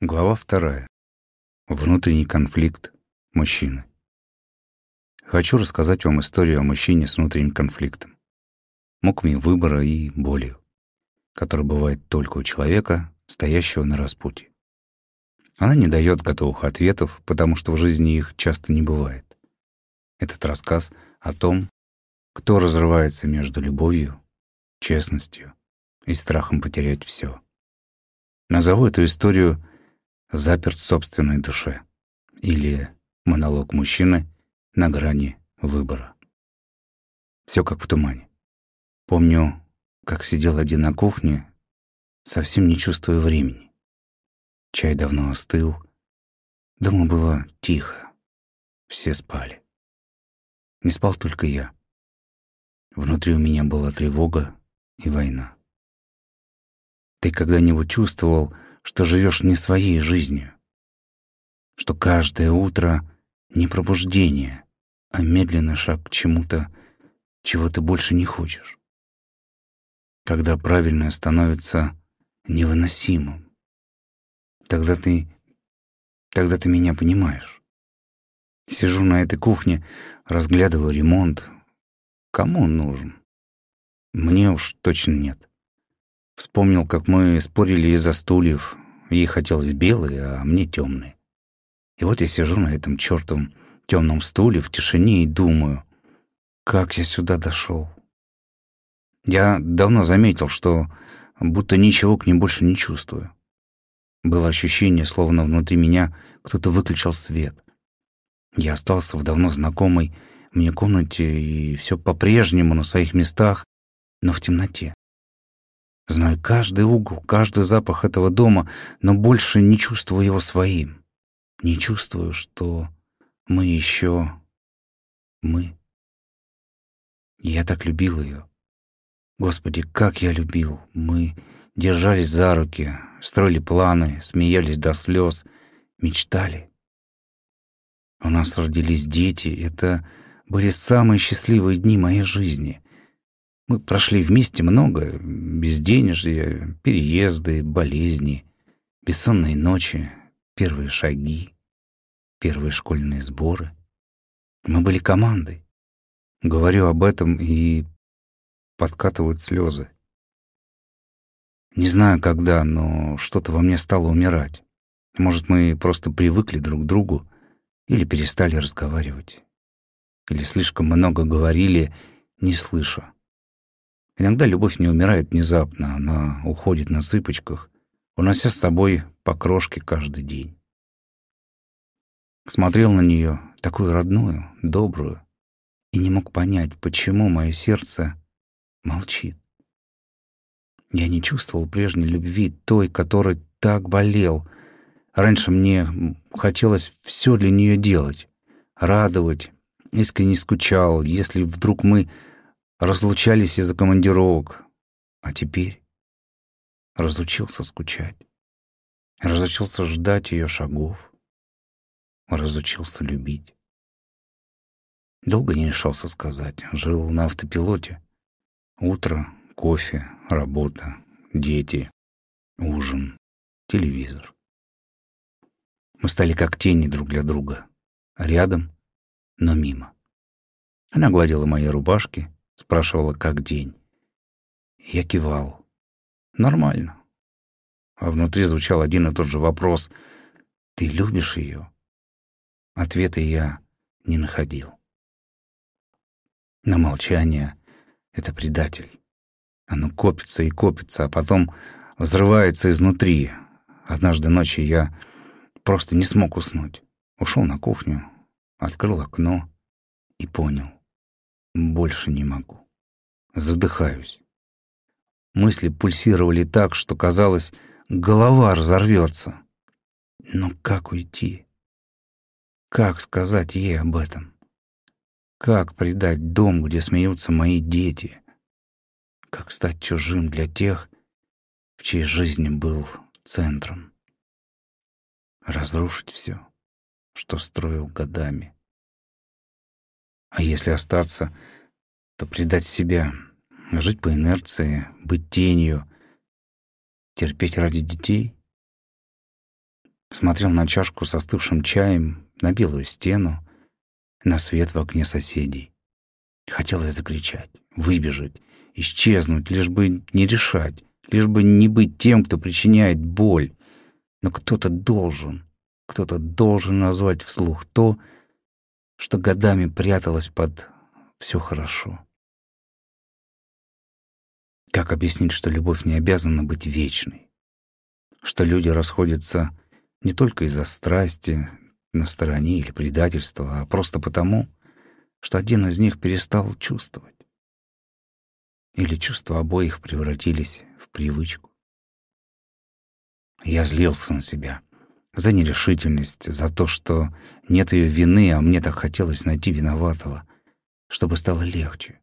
Глава вторая. Внутренний конфликт мужчины. Хочу рассказать вам историю о мужчине с внутренним конфликтом, муками выбора и болью, который бывает только у человека, стоящего на распутье. Она не дает готовых ответов, потому что в жизни их часто не бывает. Этот рассказ о том, кто разрывается между любовью, честностью и страхом потерять все. Назову эту историю «Заперт в собственной душе» или «Монолог мужчины на грани выбора». Все как в тумане. Помню, как сидел один на кухне, совсем не чувствуя времени. Чай давно остыл. Дома было тихо. Все спали. Не спал только я. Внутри у меня была тревога и война. Ты когда-нибудь чувствовал, что живешь не своей жизнью? Что каждое утро не пробуждение, а медленный шаг к чему-то, чего ты больше не хочешь? Когда правильное становится невыносимым, тогда ты... тогда ты меня понимаешь. Сижу на этой кухне, разглядываю ремонт. Кому он нужен? Мне уж точно нет. Вспомнил, как мы спорили из-за стульев. Ей хотелось белые, а мне темные. И вот я сижу на этом чертовом темном стуле в тишине и думаю, как я сюда дошел. Я давно заметил, что будто ничего к ней больше не чувствую. Было ощущение, словно внутри меня кто-то выключил свет. Я остался в давно знакомой мне комнате, и все по-прежнему на своих местах, но в темноте. Знаю каждый угол, каждый запах этого дома, но больше не чувствую его своим. Не чувствую, что мы еще... мы. Я так любил ее. Господи, как я любил. Мы держались за руки, строили планы, смеялись до слез, мечтали. У нас родились дети. Это были самые счастливые дни моей жизни. Мы прошли вместе много, безденежья, переезды, болезни, бессонные ночи, первые шаги, первые школьные сборы. Мы были командой. Говорю об этом и подкатывают слезы. Не знаю когда, но что-то во мне стало умирать. Может, мы просто привыкли друг к другу или перестали разговаривать. Или слишком много говорили, не слыша. Иногда любовь не умирает внезапно, она уходит на цыпочках, унося с собой по крошке каждый день. Смотрел на нее, такую родную, добрую, и не мог понять, почему мое сердце молчит. Я не чувствовал прежней любви, той, которой так болел. Раньше мне хотелось все для нее делать, радовать, искренне скучал, если вдруг мы разлучались из-за командировок. А теперь разучился скучать. Разучился ждать ее шагов. Разучился любить. Долго не решался сказать. Жил на автопилоте. Утро, кофе, работа, дети, ужин, телевизор. Мы стали как тени друг для друга. Рядом, но мимо. Она гладила мои рубашки, Спрашивала, как день. Я кивал. Нормально. А внутри звучал один и тот же вопрос. Ты любишь ее? Ответа я не находил. На молчание — это предатель. Оно копится и копится, а потом взрывается изнутри. Однажды ночью я просто не смог уснуть. Ушел на кухню, открыл окно и понял. Больше не могу. Задыхаюсь. Мысли пульсировали так, что казалось, голова разорвется. Но как уйти? Как сказать ей об этом? Как предать дом, где смеются мои дети? Как стать чужим для тех, в чьей жизни был центром? Разрушить все, что строил годами. А если остаться, то предать себя, жить по инерции, быть тенью, терпеть ради детей? Смотрел на чашку с остывшим чаем, на белую стену, на свет в окне соседей. Хотелось закричать, выбежать, исчезнуть, лишь бы не решать, лишь бы не быть тем, кто причиняет боль. Но кто-то должен, кто-то должен назвать вслух то, что годами пряталось под «все хорошо». Как объяснить, что любовь не обязана быть вечной? Что люди расходятся не только из-за страсти на стороне или предательства, а просто потому, что один из них перестал чувствовать. Или чувства обоих превратились в привычку. Я злился на себя за нерешительность, за то, что нет ее вины, а мне так хотелось найти виноватого, чтобы стало легче,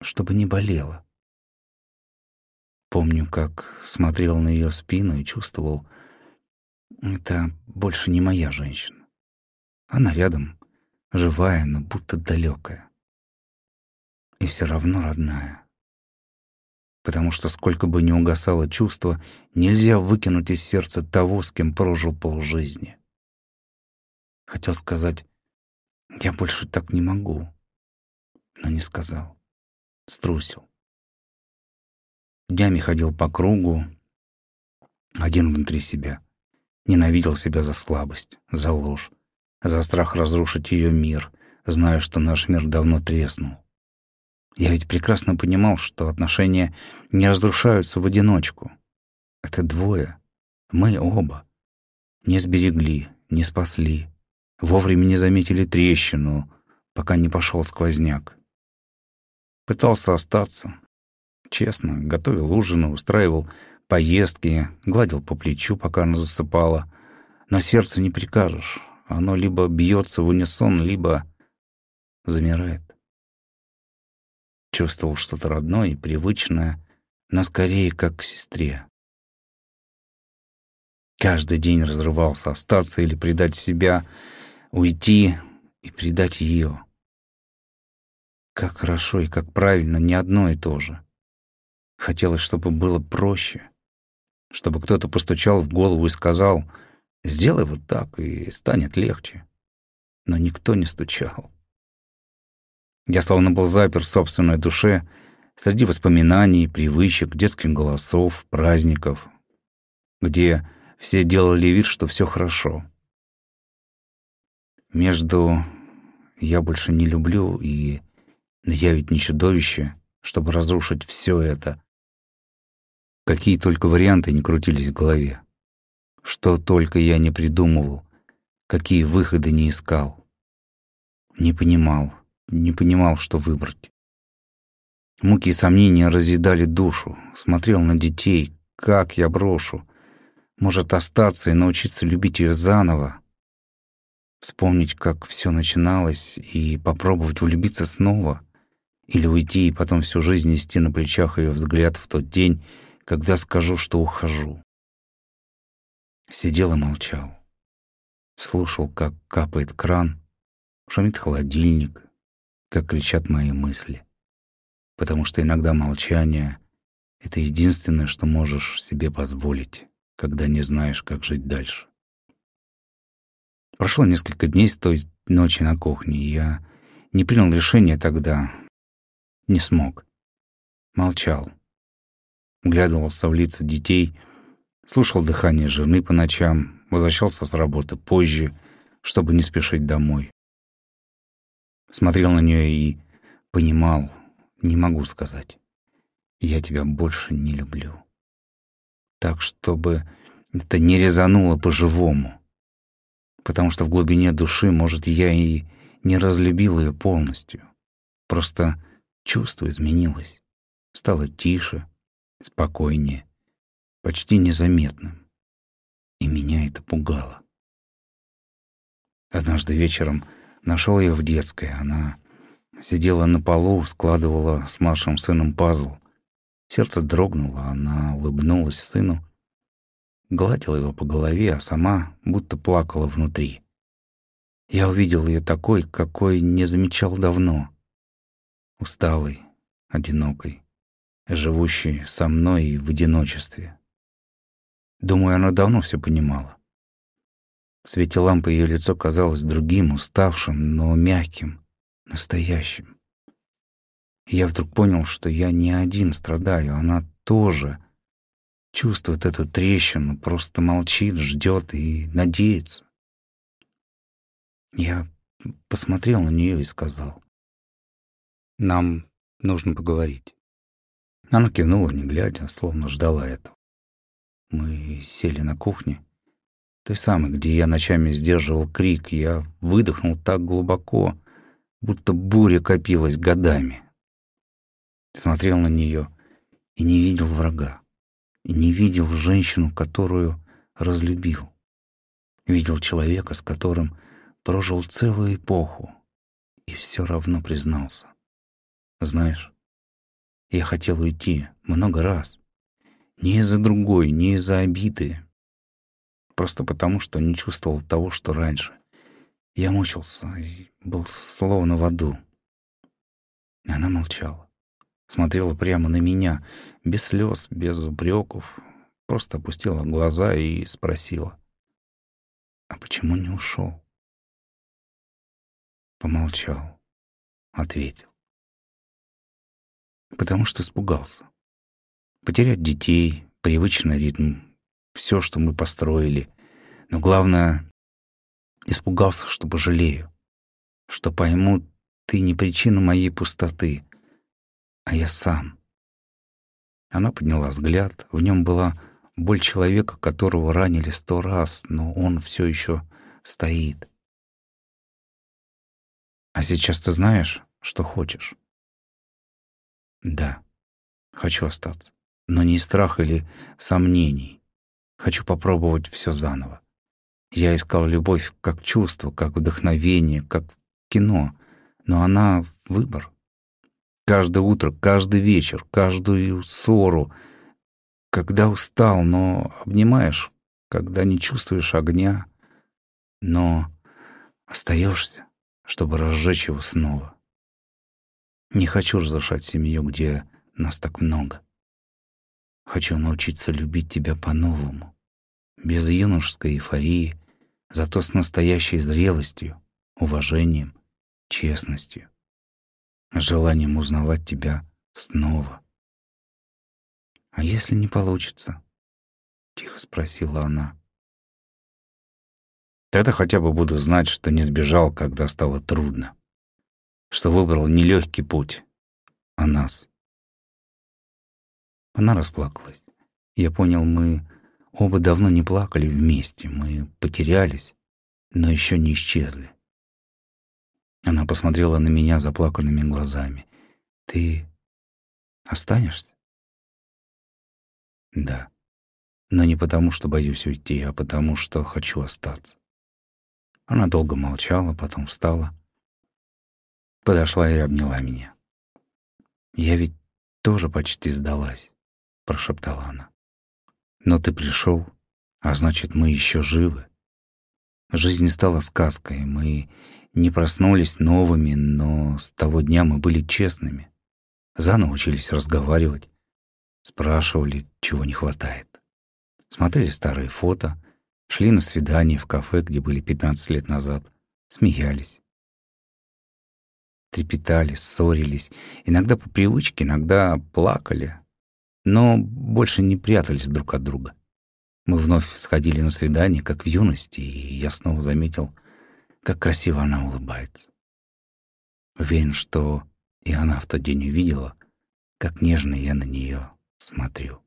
чтобы не болело. Помню, как смотрел на ее спину и чувствовал, это больше не моя женщина. Она рядом, живая, но будто далекая. И все равно родная. Потому что сколько бы ни угасало чувство, нельзя выкинуть из сердца того, с кем прожил полжизни. Хотел сказать, я больше так не могу, но не сказал. Струсил. Днями ходил по кругу, один внутри себя. Ненавидел себя за слабость, за ложь, за страх разрушить ее мир, зная, что наш мир давно треснул. Я ведь прекрасно понимал, что отношения не разрушаются в одиночку. Это двое. Мы оба. Не сберегли, не спасли. Вовремя не заметили трещину, пока не пошел сквозняк. Пытался остаться. Честно, готовил ужин, устраивал поездки, гладил по плечу, пока она засыпала. Но сердце не прикажешь. Оно либо бьется в унисон, либо замирает. Чувствовал что-то родное и привычное, но скорее как к сестре. Каждый день разрывался остаться или предать себя, уйти и предать ее. Как хорошо и как правильно, не одно и то же. Хотелось, чтобы было проще, чтобы кто-то постучал в голову и сказал — Сделай вот так, и станет легче. Но никто не стучал. Я словно был запер в собственной душе среди воспоминаний, привычек, детских голосов, праздников, где все делали вид, что все хорошо. Между «я больше не люблю» и «я ведь не чудовище», чтобы разрушить все это. Какие только варианты не крутились в голове. Что только я не придумывал, какие выходы не искал. Не понимал, не понимал, что выбрать. Муки и сомнения разъедали душу. Смотрел на детей, как я брошу. Может, остаться и научиться любить ее заново. Вспомнить, как все начиналось, и попробовать влюбиться снова. Или уйти и потом всю жизнь нести на плечах ее взгляд в тот день, когда скажу, что ухожу. Сидел и молчал. Слушал, как капает кран, шумит холодильник, как кричат мои мысли. Потому что иногда молчание — это единственное, что можешь себе позволить, когда не знаешь, как жить дальше. Прошло несколько дней с той ночи на кухне, и я не принял решения тогда, не смог. Молчал. Вглядывался в лица детей — Слушал дыхание жены по ночам, возвращался с работы позже, чтобы не спешить домой. Смотрел на нее и понимал, не могу сказать, я тебя больше не люблю. Так, чтобы это не резануло по-живому. Потому что в глубине души, может, я и не разлюбил ее полностью. Просто чувство изменилось. Стало тише, спокойнее почти незаметным. И меня это пугало. Однажды вечером нашел ее в детской. Она сидела на полу, складывала с младшим сыном пазл. Сердце дрогнуло, она улыбнулась сыну, гладила его по голове, а сама будто плакала внутри. Я увидел ее такой, какой не замечал давно. Усталой, одинокой, живущей со мной в одиночестве. Думаю, она давно все понимала. В свете лампы ее лицо казалось другим, уставшим, но мягким, настоящим. Я вдруг понял, что я не один страдаю, она тоже чувствует эту трещину, просто молчит, ждет и надеется. Я посмотрел на нее и сказал, «Нам нужно поговорить». Она кивнула, не глядя, словно ждала этого. Мы сели на кухне, той самой, где я ночами сдерживал крик. Я выдохнул так глубоко, будто буря копилась годами. Смотрел на нее и не видел врага, и не видел женщину, которую разлюбил. Видел человека, с которым прожил целую эпоху, и все равно признался. Знаешь, я хотел уйти много раз. Не из-за другой, не из-за обиды. Просто потому, что не чувствовал того, что раньше. Я мучился и был словно в аду. Она молчала. Смотрела прямо на меня, без слез, без упреков. Просто опустила глаза и спросила. «А почему не ушел?» Помолчал. Ответил. «Потому что испугался. Потерять детей, привычный ритм, все, что мы построили. Но главное, испугался, что пожалею, что пойму, ты не причина моей пустоты, а я сам. Она подняла взгляд, в нем была боль человека, которого ранили сто раз, но он все еще стоит. А сейчас ты знаешь, что хочешь? Да, хочу остаться но не из страха или сомнений. Хочу попробовать все заново. Я искал любовь как чувство, как вдохновение, как кино, но она — выбор. Каждое утро, каждый вечер, каждую ссору, когда устал, но обнимаешь, когда не чувствуешь огня, но остаешься, чтобы разжечь его снова. Не хочу разрушать семью, где нас так много. Хочу научиться любить тебя по-новому, без юношеской эйфории, зато с настоящей зрелостью, уважением, честностью, желанием узнавать тебя снова. «А если не получится?» — тихо спросила она. «Тогда хотя бы буду знать, что не сбежал, когда стало трудно, что выбрал нелегкий путь, а нас». Она расплакалась. Я понял, мы оба давно не плакали вместе. Мы потерялись, но еще не исчезли. Она посмотрела на меня заплаканными глазами. «Ты останешься?» «Да. Но не потому, что боюсь уйти, а потому, что хочу остаться». Она долго молчала, потом встала, подошла и обняла меня. Я ведь тоже почти сдалась прошептала она. Но ты пришел, а значит, мы еще живы. Жизнь стала сказкой, мы не проснулись новыми, но с того дня мы были честными. Заново учились разговаривать, спрашивали, чего не хватает. Смотрели старые фото, шли на свидание в кафе, где были 15 лет назад, смеялись. Трепетали, ссорились, иногда по привычке, иногда плакали, но больше не прятались друг от друга. Мы вновь сходили на свидание, как в юности, и я снова заметил, как красиво она улыбается. Уверен, что и она в тот день увидела, как нежно я на нее смотрю.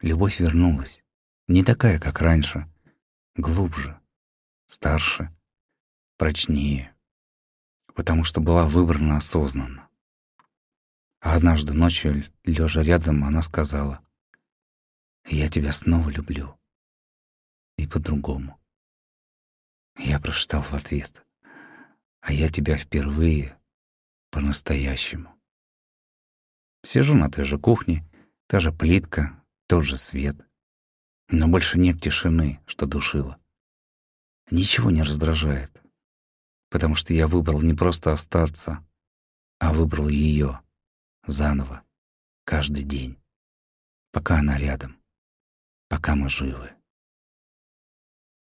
Любовь вернулась, не такая, как раньше, глубже, старше, прочнее, потому что была выбрана осознанно. А однажды ночью, лежа рядом, она сказала, «Я тебя снова люблю. И по-другому». Я прошептал в ответ, «А я тебя впервые по-настоящему». Сижу на той же кухне, та же плитка, тот же свет. Но больше нет тишины, что душила. Ничего не раздражает, потому что я выбрал не просто остаться, а выбрал ее заново, каждый день, пока она рядом, пока мы живы.